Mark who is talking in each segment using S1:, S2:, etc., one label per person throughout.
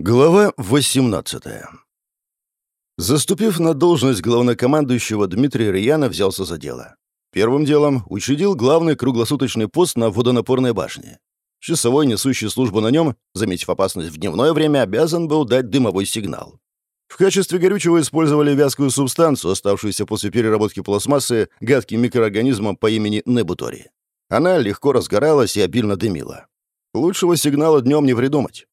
S1: Глава 18 Заступив на должность главнокомандующего, Дмитрий Рьяно взялся за дело. Первым делом учредил главный круглосуточный пост на водонапорной башне. Часовой, несущий службу на нем, заметив опасность в дневное время, обязан был дать дымовой сигнал. В качестве горючего использовали вязкую субстанцию, оставшуюся после переработки пластмассы гадким микроорганизмом по имени Небутори. Она легко разгоралась и обильно дымила. Лучшего сигнала днем не придумать.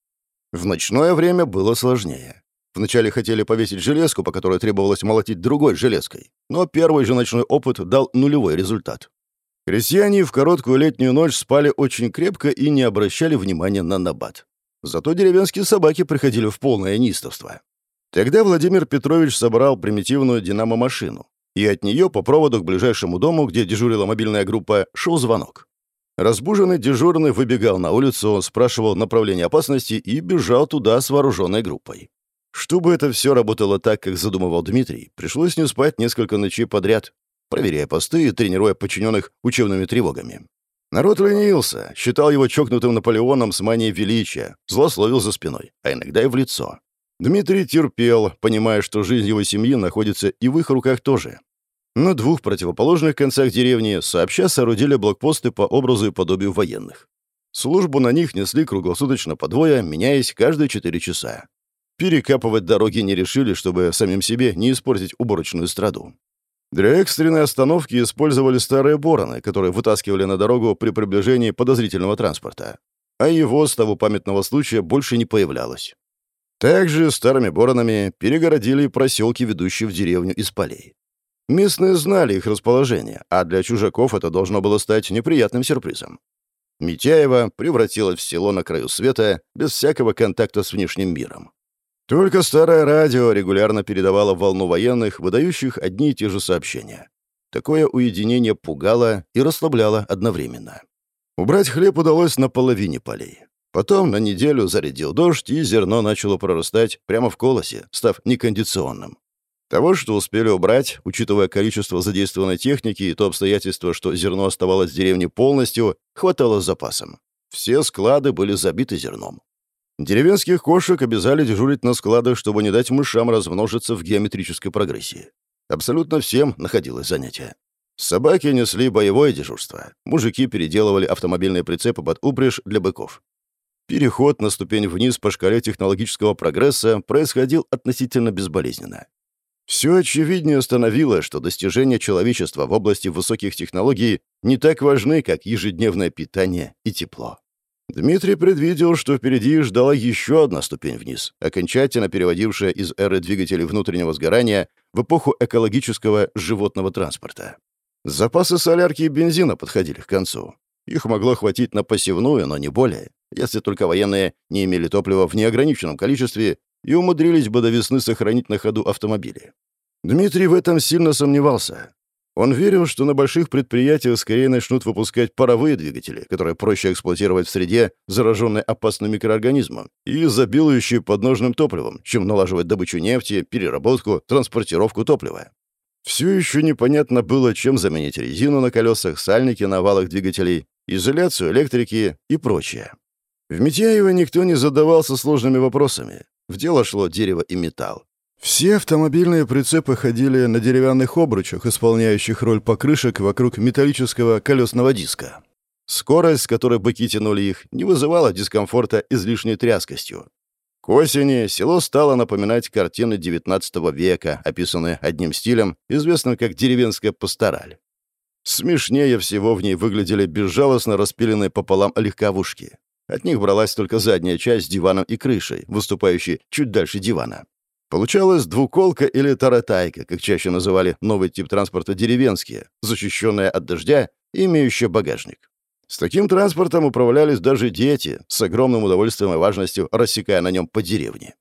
S1: В ночное время было сложнее. Вначале хотели повесить железку, по которой требовалось молотить другой железкой, но первый же ночной опыт дал нулевой результат. Крестьяне в короткую летнюю ночь спали очень крепко и не обращали внимания на набат. Зато деревенские собаки приходили в полное неистовство. Тогда Владимир Петрович собрал примитивную динамо-машину, и от нее по проводу к ближайшему дому, где дежурила мобильная группа, шел звонок. Разбуженный дежурный выбегал на улицу, спрашивал направление опасности и бежал туда с вооруженной группой. Чтобы это все работало так, как задумывал Дмитрий, пришлось не спать несколько ночей подряд, проверяя посты и тренируя подчиненных учебными тревогами. Народ ленился, считал его чокнутым Наполеоном с манией величия, злословил за спиной, а иногда и в лицо. Дмитрий терпел, понимая, что жизнь его семьи находится и в их руках тоже. На двух противоположных концах деревни сообща соорудили блокпосты по образу и подобию военных. Службу на них несли круглосуточно по двое, меняясь каждые четыре часа. Перекапывать дороги не решили, чтобы самим себе не испортить уборочную страду. Для экстренной остановки использовали старые бороны, которые вытаскивали на дорогу при приближении подозрительного транспорта. А его с того памятного случая больше не появлялось. Также старыми боронами перегородили проселки, ведущие в деревню из полей. Местные знали их расположение, а для чужаков это должно было стать неприятным сюрпризом. Митяева превратилась в село на краю света без всякого контакта с внешним миром. Только старое радио регулярно передавало волну военных, выдающих одни и те же сообщения. Такое уединение пугало и расслабляло одновременно. Убрать хлеб удалось на половине полей. Потом на неделю зарядил дождь, и зерно начало прорастать прямо в колосе, став некондиционным. Того, что успели убрать, учитывая количество задействованной техники и то обстоятельство, что зерно оставалось в деревне полностью, хватало с запасом. Все склады были забиты зерном. Деревенских кошек обязали дежурить на складах, чтобы не дать мышам размножиться в геометрической прогрессии. Абсолютно всем находилось занятие. Собаки несли боевое дежурство. Мужики переделывали автомобильные прицепы под упряжь для быков. Переход на ступень вниз по шкале технологического прогресса происходил относительно безболезненно. Все очевиднее становилось, что достижения человечества в области высоких технологий не так важны, как ежедневное питание и тепло. Дмитрий предвидел, что впереди ждала еще одна ступень вниз, окончательно переводившая из эры двигателей внутреннего сгорания в эпоху экологического животного транспорта. Запасы солярки и бензина подходили к концу. Их могло хватить на посевную, но не более, если только военные не имели топлива в неограниченном количестве и умудрились бы до весны сохранить на ходу автомобили. Дмитрий в этом сильно сомневался. Он верил, что на больших предприятиях скорее начнут выпускать паровые двигатели, которые проще эксплуатировать в среде, зараженной опасным микроорганизмом, и изобилующие подножным топливом, чем налаживать добычу нефти, переработку, транспортировку топлива. Все еще непонятно было, чем заменить резину на колесах, сальники на валах двигателей, изоляцию электрики и прочее. В Митяево никто не задавался сложными вопросами. В дело шло дерево и металл. Все автомобильные прицепы ходили на деревянных обручах, исполняющих роль покрышек вокруг металлического колесного диска. Скорость, с которой быки тянули их, не вызывала дискомфорта излишней тряскостью. К осени село стало напоминать картины XIX века, описанные одним стилем, известным как деревенская пастораль. Смешнее всего в ней выглядели безжалостно распиленные пополам легковушки. От них бралась только задняя часть с диваном и крышей, выступающей чуть дальше дивана. Получалась двуколка или таратайка, как чаще называли новый тип транспорта деревенские, защищенная от дождя и имеющая багажник. С таким транспортом управлялись даже дети, с огромным удовольствием и важностью рассекая на нем по деревне.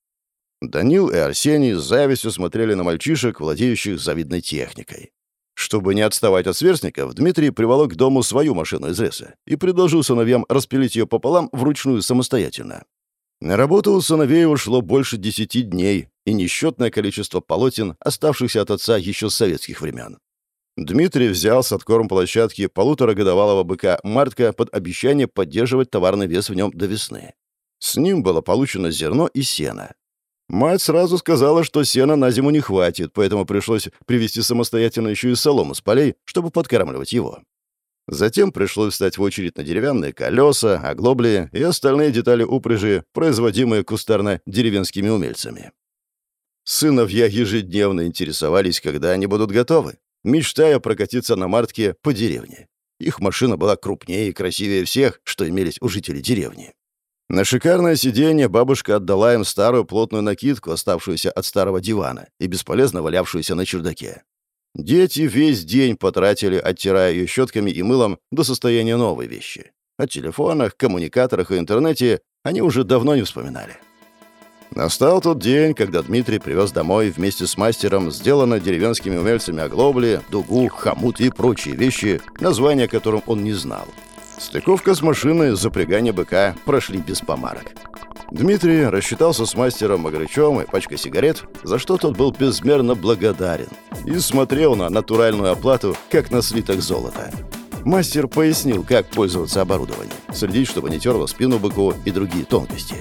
S1: Данил и Арсений с завистью смотрели на мальчишек, владеющих завидной техникой. Чтобы не отставать от сверстников, Дмитрий приволок к дому свою машину из леса и предложил сыновьям распилить ее пополам вручную самостоятельно. На работу у сыновей ушло больше десяти дней и несчетное количество полотен, оставшихся от отца еще с советских времен. Дмитрий взял с откорм площадки полуторагодовалого быка Мартка под обещание поддерживать товарный вес в нем до весны. С ним было получено зерно и сено. Мать сразу сказала, что сена на зиму не хватит, поэтому пришлось привезти самостоятельно еще и солому с полей, чтобы подкармливать его. Затем пришлось встать в очередь на деревянные колеса, оглобли и остальные детали упряжи, производимые кустарно деревенскими умельцами. Сыновья ежедневно интересовались, когда они будут готовы, мечтая прокатиться на мартке по деревне. Их машина была крупнее и красивее всех, что имелись у жителей деревни. На шикарное сиденье бабушка отдала им старую плотную накидку, оставшуюся от старого дивана и бесполезно валявшуюся на чердаке. Дети весь день потратили, оттирая ее щетками и мылом до состояния новой вещи. О телефонах, коммуникаторах и интернете они уже давно не вспоминали. Настал тот день, когда Дмитрий привез домой вместе с мастером сделанные деревенскими умельцами оглобли, дугу, хомут и прочие вещи, названия которым он не знал. Стыковка с машиной, запрягание быка прошли без помарок. Дмитрий рассчитался с мастером Магрычем и пачкой сигарет, за что тот был безмерно благодарен, и смотрел на натуральную оплату, как на слиток золота. Мастер пояснил, как пользоваться оборудованием, следить, чтобы не терло спину быку и другие тонкости.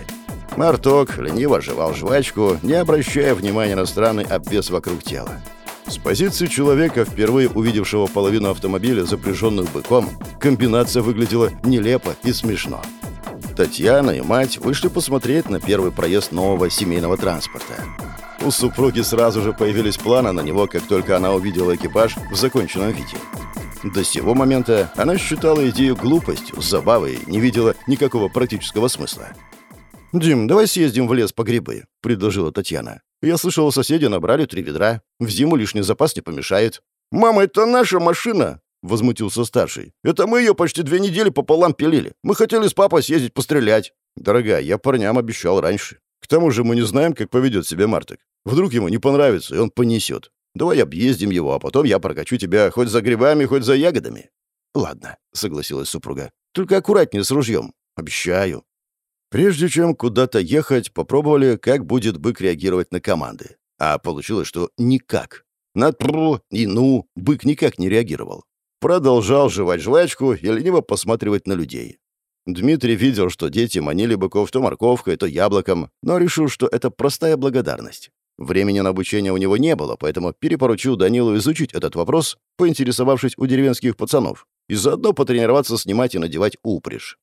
S1: Марток лениво жевал жвачку, не обращая внимания на странный обвес вокруг тела. С позиции человека, впервые увидевшего половину автомобиля, запряженную быком, комбинация выглядела нелепо и смешно. Татьяна и мать вышли посмотреть на первый проезд нового семейного транспорта. У супруги сразу же появились планы на него, как только она увидела экипаж в законченном виде. До сего момента она считала идею глупостью, забавой, не видела никакого практического смысла. «Дим, давай съездим в лес по грибы», — предложила Татьяна. «Я слышала, соседи набрали три ведра. В зиму лишний запас не помешает». «Мама, это наша машина!» — возмутился старший. «Это мы ее почти две недели пополам пилили. Мы хотели с папой съездить пострелять». «Дорогая, я парням обещал раньше. К тому же мы не знаем, как поведет себя Мартек. Вдруг ему не понравится, и он понесет. Давай объездим его, а потом я прокачу тебя хоть за грибами, хоть за ягодами». «Ладно», — согласилась супруга. «Только аккуратнее с ружьем. Обещаю». Прежде чем куда-то ехать, попробовали, как будет бык реагировать на команды. А получилось, что никак. На «тру» и «ну» бык никак не реагировал. Продолжал жевать жвачку и лениво посматривать на людей. Дмитрий видел, что дети манили быков то морковкой, то яблоком, но решил, что это простая благодарность. Времени на обучение у него не было, поэтому перепоручил Данилу изучить этот вопрос, поинтересовавшись у деревенских пацанов, и заодно потренироваться снимать и надевать упряжь.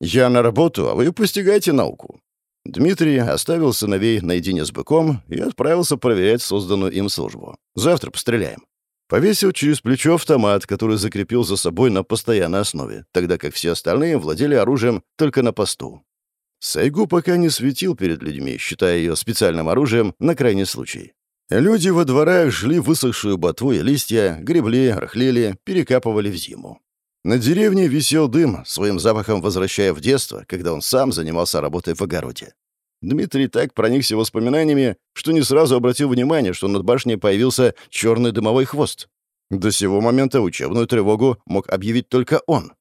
S1: «Я на работу, а вы постигаете науку». Дмитрий оставил сыновей наедине с быком и отправился проверять созданную им службу. «Завтра постреляем». Повесил через плечо автомат, который закрепил за собой на постоянной основе, тогда как все остальные владели оружием только на посту. Сайгу пока не светил перед людьми, считая ее специальным оружием на крайний случай. Люди во дворах жгли высохшую ботву и листья, гребли, рыхлили, перекапывали в зиму. На деревне висел дым, своим запахом возвращая в детство, когда он сам занимался работой в огороде. Дмитрий так проникся воспоминаниями, что не сразу обратил внимание, что над башней появился черный дымовой хвост. До сего момента учебную тревогу мог объявить только он.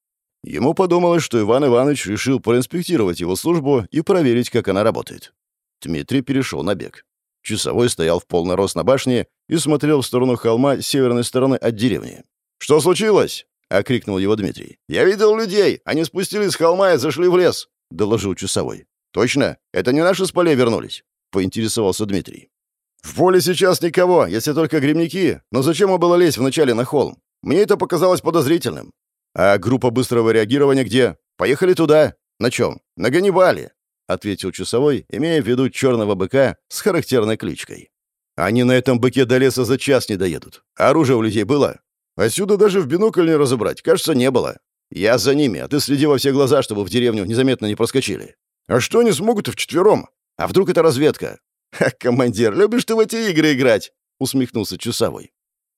S1: Ему подумалось, что Иван Иванович решил проинспектировать его службу и проверить, как она работает. Дмитрий перешел на бег. Часовой стоял в полный рост на башне и смотрел в сторону холма с северной стороны от деревни. «Что случилось?» — окрикнул его Дмитрий. «Я видел людей! Они спустились с холма и зашли в лес!» — доложил часовой. «Точно? Это не наши с полей вернулись?» — поинтересовался Дмитрий. «В поле сейчас никого, если только грибники. Но зачем им было лезть вначале на холм? Мне это показалось подозрительным. А группа быстрого реагирования где? Поехали туда. На чем? На Ганнибале», — ответил часовой, имея в виду черного быка с характерной кличкой. «Они на этом быке до леса за час не доедут. Оружие у людей было? Отсюда даже в бинокль не разобрать. Кажется, не было. Я за ними, а ты следи во все глаза, чтобы в деревню незаметно не проскочили. А что они смогут-то вчетвером? А вдруг это разведка? Ха, командир, любишь ты в эти игры играть? Усмехнулся часовой.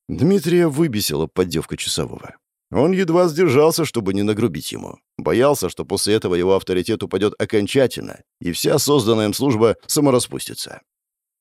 S1: Дмитрия выбесила поддевка часового. Он едва сдержался, чтобы не нагрубить ему. Боялся, что после этого его авторитет упадет окончательно, и вся созданная им служба самораспустится.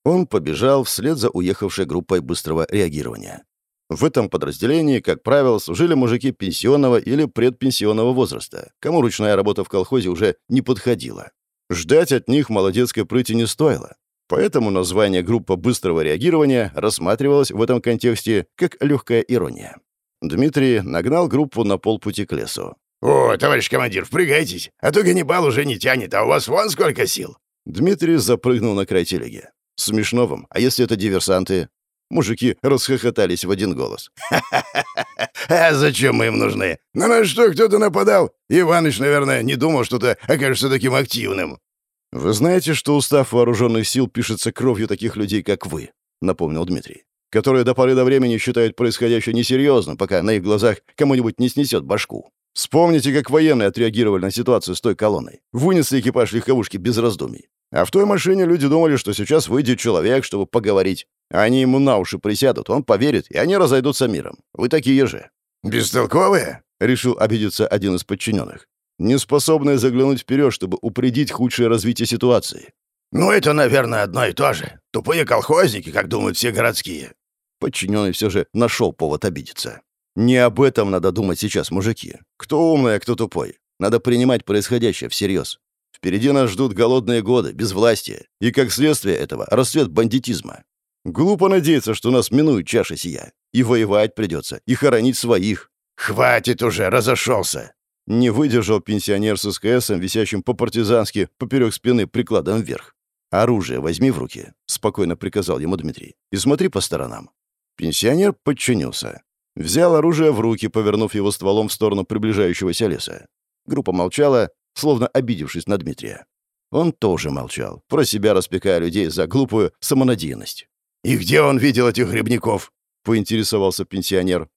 S1: Он побежал вслед за уехавшей группой быстрого реагирования. В этом подразделении, как правило, служили мужики пенсионного или предпенсионного возраста, кому ручная работа в колхозе уже не подходила. Ждать от них молодецкой прыти не стоило. Поэтому название «Группа быстрого реагирования» рассматривалось в этом контексте как легкая ирония. Дмитрий нагнал группу на полпути к лесу.
S2: «О, товарищ командир, впрягайтесь, а то Ганнибал уже не тянет, а у вас вон сколько сил!»
S1: Дмитрий запрыгнул на край телеги. Смешно вам, а если это диверсанты? Мужики расхохотались в один голос.
S2: «Ха-ха-ха! А зачем мы им нужны? На нас что, кто-то нападал? Иваныч, наверное, не думал, что ты окажешься таким активным».
S1: «Вы знаете, что устав вооруженных сил пишется кровью таких людей, как вы?» — напомнил Дмитрий. «Которые до поры до времени считают происходящее несерьезным, пока на их глазах кому-нибудь не снесет башку. Вспомните, как военные отреагировали на ситуацию с той колонной. Вынесли экипаж легковушки без раздумий. А в той машине люди думали, что сейчас выйдет человек, чтобы поговорить. Они ему на уши присядут, он поверит, и они разойдутся миром. Вы такие же».
S2: «Бестолковые?»
S1: — решил обидеться один из подчиненных. «Неспособные заглянуть вперед, чтобы упредить худшее развитие ситуации».
S2: «Ну, это, наверное, одно и то же. Тупые колхозники, как думают все городские».
S1: Подчиненный все же нашел повод обидеться. «Не об этом надо думать сейчас, мужики. Кто умный, а кто тупой. Надо принимать происходящее всерьез. Впереди нас ждут голодные годы, безвластие, и, как следствие этого, расцвет бандитизма. Глупо надеяться, что нас минует чаша сия. И воевать придется, и хоронить своих.
S2: «Хватит уже, разошелся!»
S1: Не выдержал пенсионер с СКСом, висящим по-партизански, поперек спины, прикладом вверх. «Оружие возьми в руки», — спокойно приказал ему Дмитрий. «И смотри по сторонам». Пенсионер подчинился. Взял оружие в руки, повернув его стволом в сторону приближающегося леса. Группа молчала, словно обидевшись на Дмитрия. Он тоже молчал, про себя распекая людей за глупую самонадеянность.
S2: «И где он видел этих грибников?»
S1: — поинтересовался пенсионер.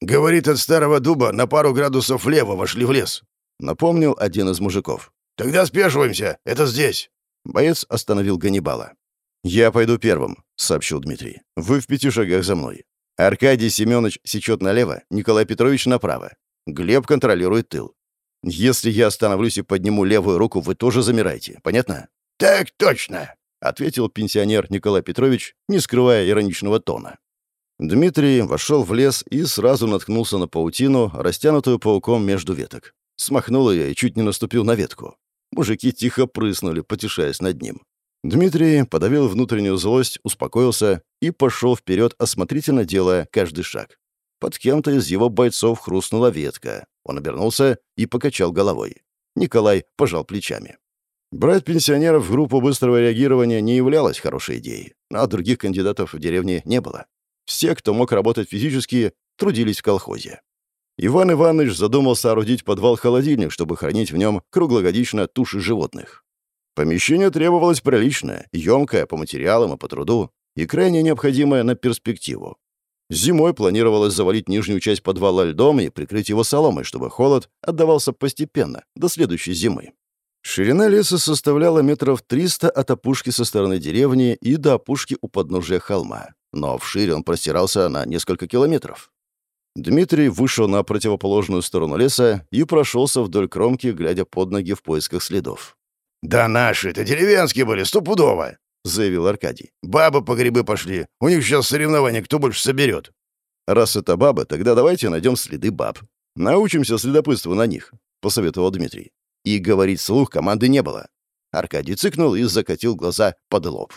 S2: «Говорит, от старого дуба на пару градусов влево вошли в лес», —
S1: напомнил один из мужиков.
S2: «Тогда спешиваемся, это здесь».
S1: Боец остановил Ганнибала. «Я пойду первым», — сообщил Дмитрий. «Вы в пяти шагах за мной. Аркадий Семенович сечет налево, Николай Петрович направо. Глеб контролирует тыл. Если я остановлюсь и подниму левую руку, вы тоже замираете. Понятно?
S2: Так точно,
S1: ответил пенсионер Николай Петрович, не скрывая ироничного тона. Дмитрий вошел в лес и сразу наткнулся на паутину, растянутую пауком между веток. Смахнул ее и чуть не наступил на ветку. Мужики тихо прыснули, потешаясь над ним. Дмитрий подавил внутреннюю злость, успокоился и пошел вперед, осмотрительно делая каждый шаг. Под кем-то из его бойцов хрустнула ветка. Он обернулся и покачал головой. Николай пожал плечами. Брать пенсионеров в группу быстрого реагирования не являлось хорошей идеей, а других кандидатов в деревне не было. Все, кто мог работать физически, трудились в колхозе. Иван Иванович задумал соорудить подвал-холодильник, чтобы хранить в нем круглогодично туши животных. Помещение требовалось приличное, емкое по материалам и по труду, и крайне необходимое на перспективу. Зимой планировалось завалить нижнюю часть подвала льдом и прикрыть его соломой, чтобы холод отдавался постепенно, до следующей зимы. Ширина леса составляла метров 300 от опушки со стороны деревни и до опушки у подножия холма, но вширь он простирался на несколько километров. Дмитрий вышел на противоположную сторону леса и прошелся вдоль кромки, глядя под ноги в поисках следов.
S2: «Да наши, это деревенские были, стопудово!» — заявил Аркадий. «Бабы по грибы пошли. У них сейчас соревнования, кто больше соберет».
S1: «Раз это бабы, тогда давайте найдем следы баб. Научимся следопытству на них», — посоветовал Дмитрий. И говорить слух команды не было. Аркадий цыкнул и закатил глаза под лоб.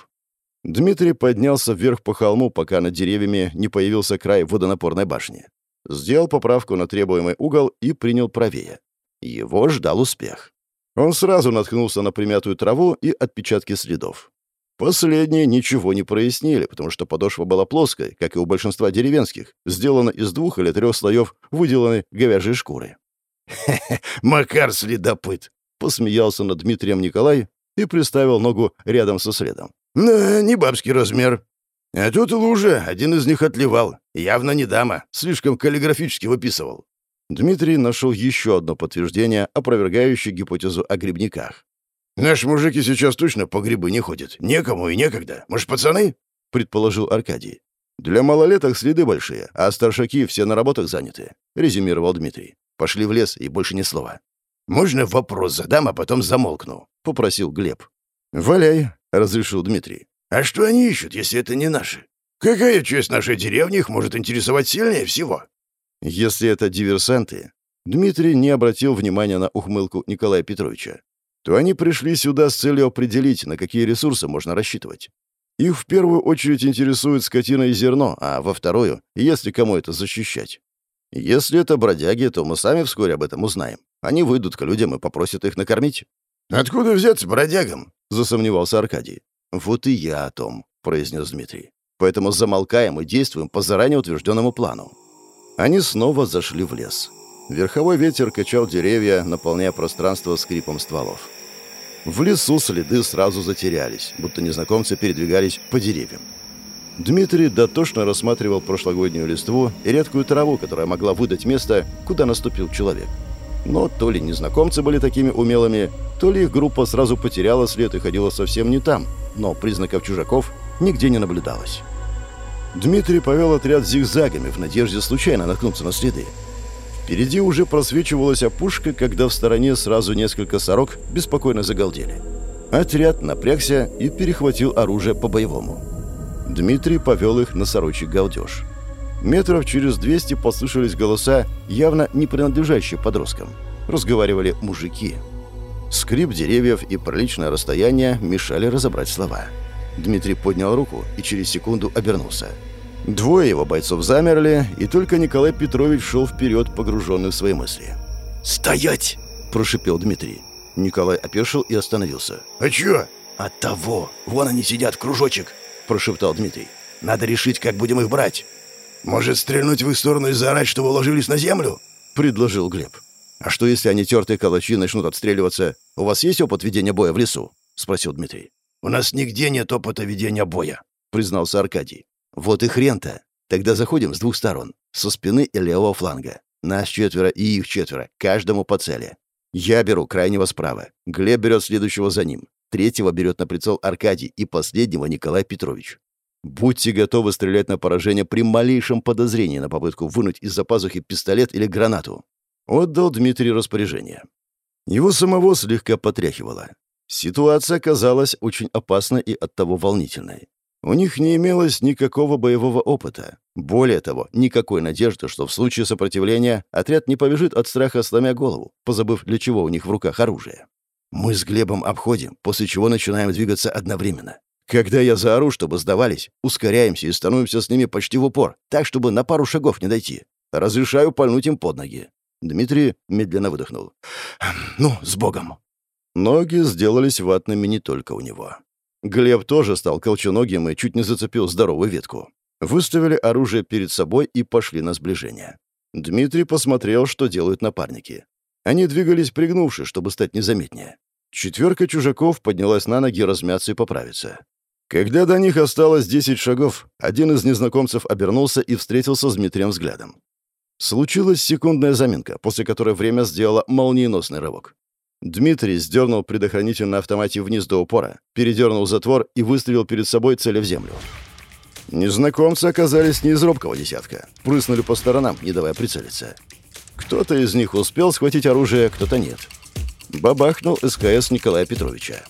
S1: Дмитрий поднялся вверх по холму, пока над деревьями не появился край водонапорной башни. Сделал поправку на требуемый угол и принял правее. Его ждал успех. Он сразу наткнулся на примятую траву и отпечатки следов. Последние ничего не прояснили, потому что подошва была плоской, как и у большинства деревенских, сделана из двух или трех слоев выделанной говяжьей шкуры.
S2: «Хе-хе, Макар следопыт!» — посмеялся над Дмитрием Николай и приставил ногу рядом со следом. «Да, не бабский размер. А тут лужа, один из них отливал. Явно не дама, слишком каллиграфически выписывал».
S1: Дмитрий нашел еще одно подтверждение, опровергающее гипотезу о грибниках.
S2: «Наши мужики сейчас точно по грибы не ходят. Некому и некогда. Может, пацаны?»
S1: — предположил Аркадий. «Для малолеток следы большие, а старшаки все на работах заняты», — резюмировал Дмитрий. «Пошли в лес и больше ни слова».
S2: «Можно вопрос задам, а потом замолкну?» — попросил Глеб.
S1: «Валяй», — разрешил Дмитрий.
S2: «А что они ищут, если это не наши? Какая часть нашей деревни их может интересовать сильнее всего?»
S1: «Если это диверсанты...» Дмитрий не обратил внимания на ухмылку Николая Петровича то они пришли сюда с целью определить, на какие ресурсы можно рассчитывать. Их в первую очередь интересует скотина и зерно, а во вторую, если кому это защищать. Если это бродяги, то мы сами вскоре об этом узнаем. Они выйдут к людям и попросят их накормить».
S2: «Откуда взяться бродягам?»
S1: — засомневался Аркадий. «Вот и я о том», — произнес Дмитрий. «Поэтому замолкаем и действуем по заранее утвержденному плану». Они снова зашли в лес. Верховой ветер качал деревья, наполняя пространство скрипом стволов. В лесу следы сразу затерялись, будто незнакомцы передвигались по деревьям. Дмитрий дотошно рассматривал прошлогоднюю листву и редкую траву, которая могла выдать место, куда наступил человек. Но то ли незнакомцы были такими умелыми, то ли их группа сразу потеряла след и ходила совсем не там, но признаков чужаков нигде не наблюдалось. Дмитрий повел отряд зигзагами в надежде случайно наткнуться на следы. Впереди уже просвечивалась опушка, когда в стороне сразу несколько сорок беспокойно загалдели. Отряд напрягся и перехватил оружие по-боевому. Дмитрий повел их на сорочий галдеж. Метров через 200 послышались голоса, явно не принадлежащие подросткам. Разговаривали мужики. Скрип деревьев и приличное расстояние мешали разобрать слова. Дмитрий поднял руку и через секунду обернулся. Двое его бойцов замерли, и только Николай Петрович шел вперед, погруженный в свои мысли.
S2: «Стоять!» – прошипел Дмитрий.
S1: Николай опешил и остановился.
S2: «А чё?»
S1: «От того! Вон они сидят, кружочек!» – прошептал Дмитрий. «Надо решить, как будем их брать».
S2: «Может, стрельнуть в их сторону и заорать, что вы ложились на землю?»
S1: – предложил Глеб. «А что, если они тертые калачи начнут отстреливаться? У вас есть опыт ведения боя в лесу?» – спросил Дмитрий.
S2: «У нас нигде нет опыта ведения боя», —
S1: признался Аркадий. «Вот и хрен-то. Тогда заходим с двух сторон. Со спины и левого фланга. Нас четверо и их четверо. Каждому по цели. Я беру крайнего справа. Глеб берет следующего за ним. Третьего берет на прицел Аркадий и последнего Николай Петрович. Будьте готовы стрелять на поражение при малейшем подозрении на попытку вынуть из-за пазухи пистолет или гранату. Отдал Дмитрий распоряжение. Его самого слегка потряхивало. Ситуация казалась очень опасной и оттого волнительной. У них не имелось никакого боевого опыта. Более того, никакой надежды, что в случае сопротивления отряд не побежит от страха, сломя голову, позабыв, для чего у них в руках оружие. Мы с Глебом обходим, после чего начинаем двигаться одновременно. Когда я заору, чтобы сдавались, ускоряемся и становимся с ними почти в упор, так, чтобы на пару шагов не дойти. Разрешаю пальнуть им под ноги. Дмитрий медленно выдохнул. «Ну, с Богом!» Ноги сделались ватными не только у него. Глеб тоже стал колченогим и чуть не зацепил здоровую ветку. Выставили оружие перед собой и пошли на сближение. Дмитрий посмотрел, что делают напарники. Они двигались пригнувшись, чтобы стать незаметнее. Четверка чужаков поднялась на ноги размяться и поправиться. Когда до них осталось 10 шагов, один из незнакомцев обернулся и встретился с Дмитрием взглядом. Случилась секундная заминка, после которой время сделало молниеносный рывок. Дмитрий сдернул предохранитель на автомате вниз до упора, передернул затвор и выстрелил перед собой, целя в землю. Незнакомцы оказались не из робкого десятка. Прыснули по сторонам, не давая прицелиться. Кто-то из них успел схватить оружие, кто-то нет. Бабахнул СКС Николая Петровича.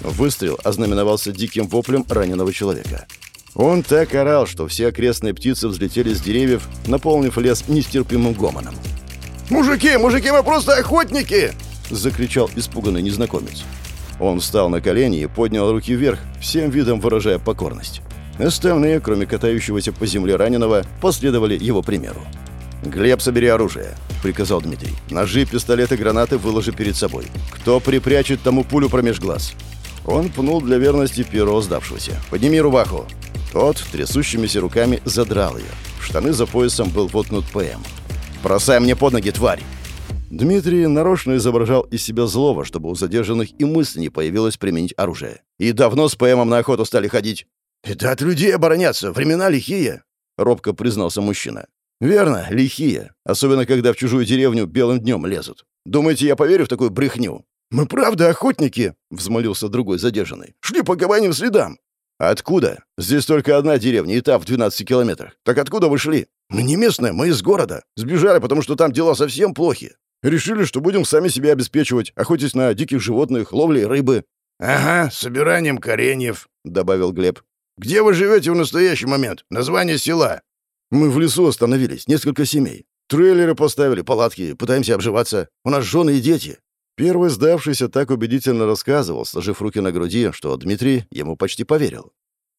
S1: Выстрел ознаменовался диким воплем раненого человека. Он так орал, что все окрестные птицы взлетели с деревьев, наполнив лес нестерпимым гомоном.
S2: «Мужики, мужики, мы просто охотники!»
S1: — закричал испуганный незнакомец. Он встал на колени и поднял руки вверх, всем видом выражая покорность. Остальные, кроме катающегося по земле раненого, последовали его примеру. «Глеб, собери оружие», — приказал Дмитрий. «Ножи, пистолеты, гранаты выложи перед собой. Кто припрячет тому пулю промеж глаз?» Он пнул для верности первого сдавшегося. «Подними рубаху!» Тот трясущимися руками задрал ее. Штаны за поясом был воткнут ПМ. «Бросай мне под ноги, тварь!» Дмитрий нарочно изображал из себя злого, чтобы у задержанных и мысли не появилось применить оружие. «И давно с ПМом на охоту стали ходить?»
S2: «Это от людей обороняться, времена лихие», —
S1: робко признался мужчина. «Верно, лихие. Особенно, когда в чужую деревню белым днем лезут. Думаете, я поверю в такую брехню?»
S2: «Мы правда охотники», — взмолился другой задержанный. «Шли по кабаним следам».
S1: «Откуда? Здесь только одна деревня, и та в 12 километрах. Так откуда вы шли?»
S2: «Мы не местные, мы из города. Сбежали, потому что там дела совсем плохи. Решили, что будем сами себя обеспечивать, охотясь на диких животных, ловлей рыбы». «Ага, собиранием кореньев», — добавил Глеб. «Где вы живете в настоящий момент? Название села?»
S1: «Мы в лесу остановились, несколько семей. Трейлеры поставили, палатки, пытаемся обживаться. У нас жены и дети». Первый сдавшийся так убедительно рассказывал, сложив руки на груди, что Дмитрий ему почти поверил.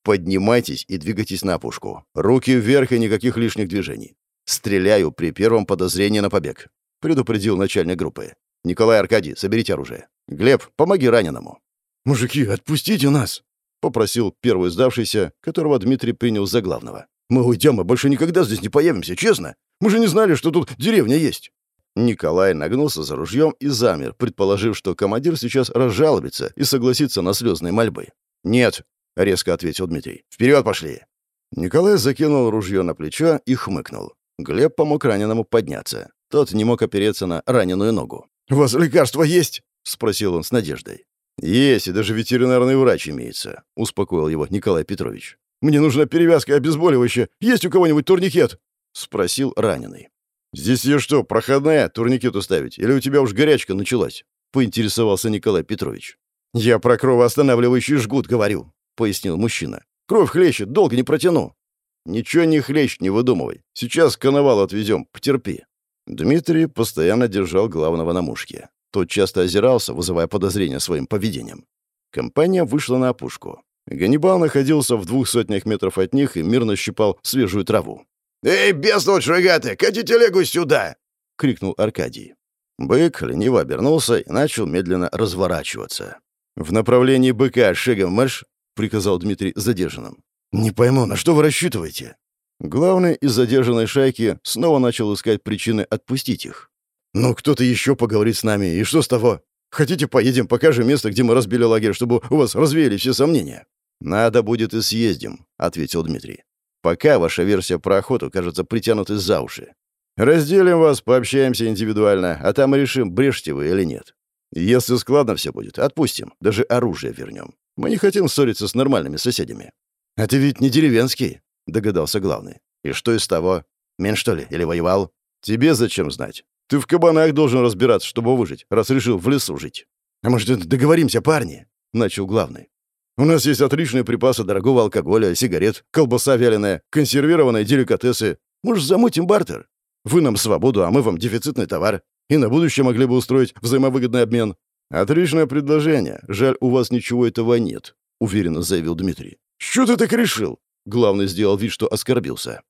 S1: «Поднимайтесь и двигайтесь на опушку. Руки вверх и никаких лишних движений. «Стреляю при первом подозрении на побег», — предупредил начальник группы. «Николай Аркадий, соберите оружие. Глеб, помоги раненому».
S2: «Мужики, отпустите нас!» — попросил первый сдавшийся, которого Дмитрий принял за главного. «Мы уйдем и больше никогда здесь не появимся, честно. Мы же не знали, что тут деревня есть».
S1: Николай нагнулся за ружьем и замер, предположив, что командир сейчас разжалобится и согласится на слезные мольбы. «Нет», — резко ответил Дмитрий. «Вперед пошли!» Николай закинул ружье на плечо и хмыкнул. Глеб помог раненому подняться. Тот не мог опереться на раненую ногу.
S2: «У вас лекарство есть?»
S1: — спросил он с надеждой. «Есть, и даже ветеринарный врач имеется», — успокоил его Николай Петрович.
S2: «Мне нужна перевязка и обезболивающее. Есть у кого-нибудь турникет?»
S1: — спросил раненый. «Здесь я что, проходная, турникет уставить? Или у тебя уж горячка началась?» — поинтересовался Николай Петрович.
S2: «Я про кровоостанавливающий жгут говорю», — пояснил мужчина. «Кровь хлещет, долго не протяну».
S1: «Ничего не хлещ, не выдумывай. Сейчас коновал отвезем, потерпи». Дмитрий постоянно держал главного на мушке. Тот часто озирался, вызывая подозрения своим поведением. Компания вышла на опушку. Ганнибал находился в двух сотнях метров от них и мирно щипал свежую траву.
S2: «Эй, бестолочь рогатый, кати телегу сюда!»
S1: — крикнул Аркадий. Бык лениво обернулся и начал медленно разворачиваться. «В направлении быка шагом марш!» — приказал Дмитрий задержанным.
S2: «Не пойму, на что вы рассчитываете?»
S1: Главный из задержанной шайки снова начал искать причины отпустить их.
S2: «Ну, кто-то еще поговорит с нами, и что с того? Хотите, поедем, покажем место, где мы разбили лагерь, чтобы у вас развеяли все сомнения?»
S1: «Надо будет и съездим», — ответил Дмитрий. Пока ваша версия про охоту кажется притянутой за уши. Разделим вас, пообщаемся индивидуально, а там решим, брешьте вы или нет. Если складно все будет, отпустим, даже оружие вернем. Мы не хотим ссориться с нормальными соседями».
S2: «А ты ведь не деревенский», —
S1: догадался главный. «И что из того? Мен, что ли, или воевал? Тебе зачем знать? Ты в кабанах должен разбираться, чтобы выжить, раз решил в лесу жить».
S2: «А может, договоримся, парни?»
S1: — начал главный. У нас есть отличные припасы дорогого алкоголя, сигарет, колбаса вяленая, консервированные деликатесы. Может, замутим бартер? Вы нам свободу, а мы вам дефицитный товар. И на будущее могли бы устроить взаимовыгодный обмен. Отличное предложение. Жаль, у вас ничего этого нет, уверенно заявил Дмитрий.
S2: Что ты так решил?
S1: Главный сделал вид, что оскорбился.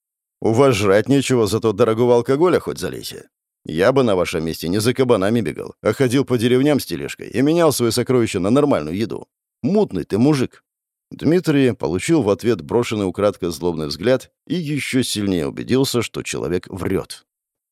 S1: У вас жрать нечего, зато дорогого алкоголя хоть залейте. Я бы на вашем месте не за кабанами бегал, а ходил по деревням с тележкой и менял свои сокровища на нормальную еду. Мутный ты мужик». Дмитрий получил в ответ брошенный украдкой злобный взгляд и еще сильнее убедился, что человек врет.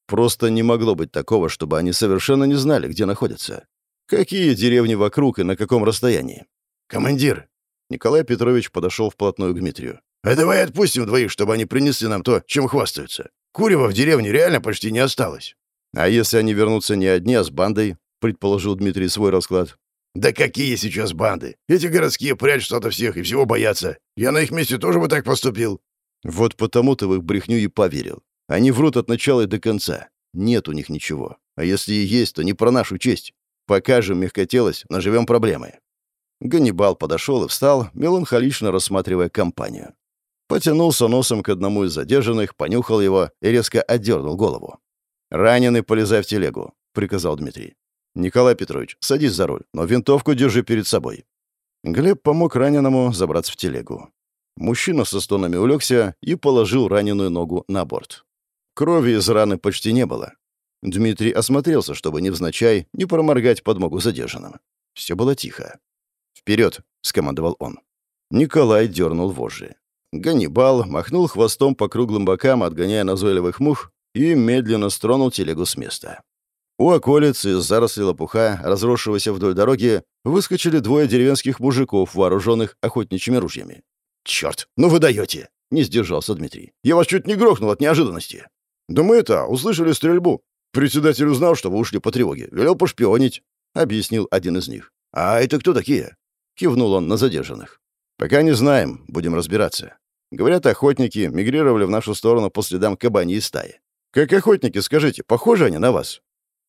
S1: Просто не могло быть такого, чтобы они совершенно не знали, где находятся. Какие деревни вокруг и на каком расстоянии?
S2: «Командир!»
S1: Николай Петрович подошел вплотную к Дмитрию.
S2: «А давай отпустим двоих, чтобы они принесли нам то, чем хвастаются. Курева в деревне реально почти не осталось».
S1: «А если они вернутся не одни, а с бандой?» — предположил Дмитрий свой расклад.
S2: «Да какие сейчас банды? Эти городские прячут ото всех и всего боятся. Я на их месте тоже бы так поступил».
S1: «Вот потому ты в их брехню и поверил. Они врут от начала и до конца. Нет у них ничего. А если и есть, то не про нашу честь. Покажем мягкотелость, наживем проблемы». Ганнибал подошел и встал, меланхолично рассматривая компанию. Потянулся носом к одному из задержанных, понюхал его и резко отдернул голову. «Раненый, полезай в телегу», — приказал Дмитрий. «Николай Петрович, садись за руль, но винтовку держи перед собой». Глеб помог раненому забраться в телегу. Мужчина со стонами улегся и положил раненую ногу на борт. Крови из раны почти не было. Дмитрий осмотрелся, чтобы невзначай не проморгать подмогу задержанным. Все было тихо. «Вперед!» — скомандовал он. Николай дернул вожжи. Ганнибал махнул хвостом по круглым бокам, отгоняя назойливых мух, и медленно стронул телегу с места. У околицы из заросли лопуха, разросшегося вдоль дороги, выскочили двое деревенских мужиков, вооруженных охотничьими ружьями.
S2: «Черт, ну вы даете!» — не сдержался Дмитрий. «Я вас чуть не грохнул от неожиданности!» «Да мы это, услышали стрельбу. Председатель узнал, что вы ушли по тревоге. Велел пошпионить», — объяснил один из них. «А это кто такие?» — кивнул он на задержанных.
S1: «Пока не знаем, будем разбираться. Говорят, охотники мигрировали в нашу сторону по следам кабани и стаи. Как охотники, скажите, похожи они на вас?»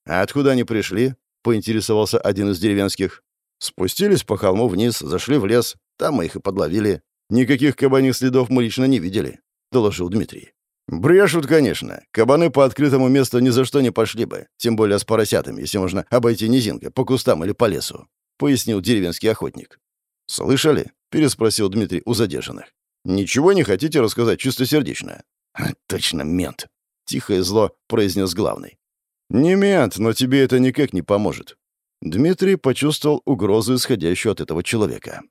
S1: «А откуда они пришли?» — поинтересовался один из деревенских. «Спустились по холму вниз, зашли в лес. Там мы их и подловили. Никаких кабаних следов мы лично не видели», — доложил Дмитрий. «Брешут, конечно. Кабаны по открытому месту ни за что не пошли бы, тем более с поросятами, если можно обойти низинкой, по кустам или по лесу», — пояснил деревенский охотник. «Слышали?» — переспросил Дмитрий у задержанных. «Ничего не хотите рассказать чистосердечно?»
S2: «Точно, мент», —
S1: тихо и зло произнес главный. «Не мент, но тебе это никак не поможет». Дмитрий почувствовал угрозу, исходящую от этого человека.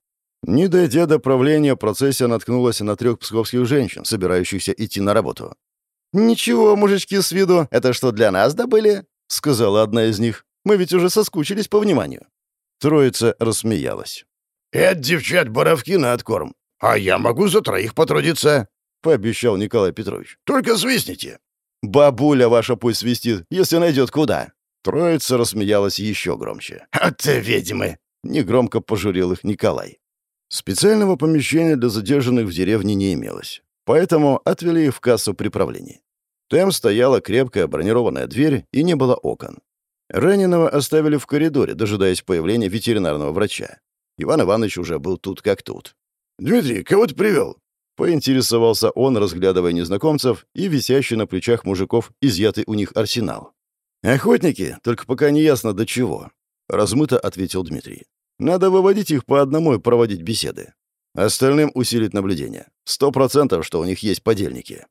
S1: Не дойдя до правления, процессия наткнулась на трех псковских женщин, собирающихся идти на работу. «Ничего, мужички, с виду, это что, для нас добыли?» — сказала одна из них. «Мы ведь уже соскучились по вниманию». Троица рассмеялась.
S2: «Это девчат боровки на откорм. А я могу за троих потрудиться», — пообещал Николай Петрович. «Только свистните».
S1: «Бабуля ваша пусть свистит, если найдет куда». Троица рассмеялась еще громче.
S2: «А ты ведьмы!»
S1: — негромко пожурил их Николай. Специального помещения для задержанных в деревне не имелось, поэтому отвели их в кассу приправлений. Там стояла крепкая бронированная дверь и не было окон. Раненого оставили в коридоре, дожидаясь появления ветеринарного врача. Иван Иванович уже был тут как тут.
S2: «Дмитрий, кого ты привел?»
S1: Поинтересовался он, разглядывая незнакомцев и висящий на плечах мужиков изъятый у них арсенал. «Охотники, только пока не ясно до чего», — размыто ответил Дмитрий. «Надо выводить их по одному и проводить беседы. Остальным усилить наблюдение. Сто процентов, что у них есть подельники».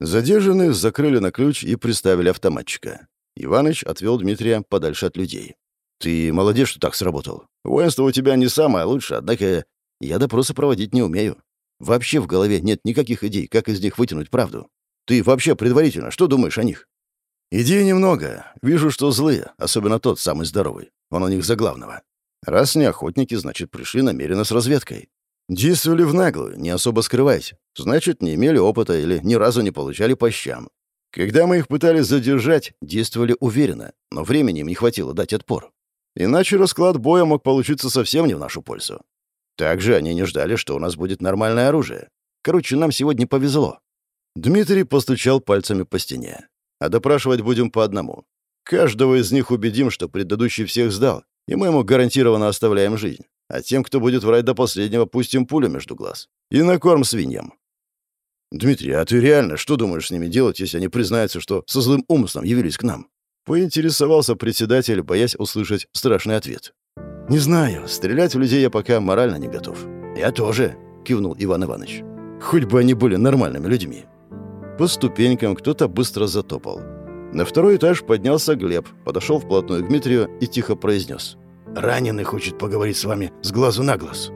S1: Задержанных закрыли на ключ и приставили автоматчика. Иваныч отвел Дмитрия подальше от людей. «Ты молодец, что так сработал. Воинство у тебя не самое лучшее, однако я допросы проводить не умею. Вообще в голове нет никаких идей, как из них вытянуть правду. Ты вообще предварительно что думаешь о них?» «Идей немного. Вижу, что злые, особенно тот, самый здоровый. Он у них за главного. Раз не охотники, значит, пришли намеренно с разведкой. Действовали в наглую, не особо скрываясь. Значит, не имели опыта или ни разу не получали по щам. Когда мы их пытались задержать, действовали уверенно, но времени им не хватило дать отпор. Иначе расклад боя мог получиться совсем не в нашу пользу. Также они не ждали, что у нас будет нормальное оружие. Короче, нам сегодня повезло. Дмитрий постучал пальцами по стене. А допрашивать будем по одному. Каждого из них убедим, что предыдущий всех сдал, и мы ему гарантированно оставляем жизнь. А тем, кто будет врать до последнего, пустим пулю между глаз. И на корм свиньям. «Дмитрий, а ты реально что думаешь с ними делать, если они признаются, что со злым умыслом явились к нам?» Поинтересовался председатель, боясь услышать страшный ответ. «Не знаю. Стрелять в людей я пока морально не готов». «Я тоже», — кивнул Иван Иванович. «Хоть бы они были нормальными людьми». По ступенькам кто-то быстро затопал. На второй этаж поднялся Глеб, подошел вплотную к Дмитрию и тихо произнес.
S2: «Раненый хочет поговорить с вами с глазу на глаз».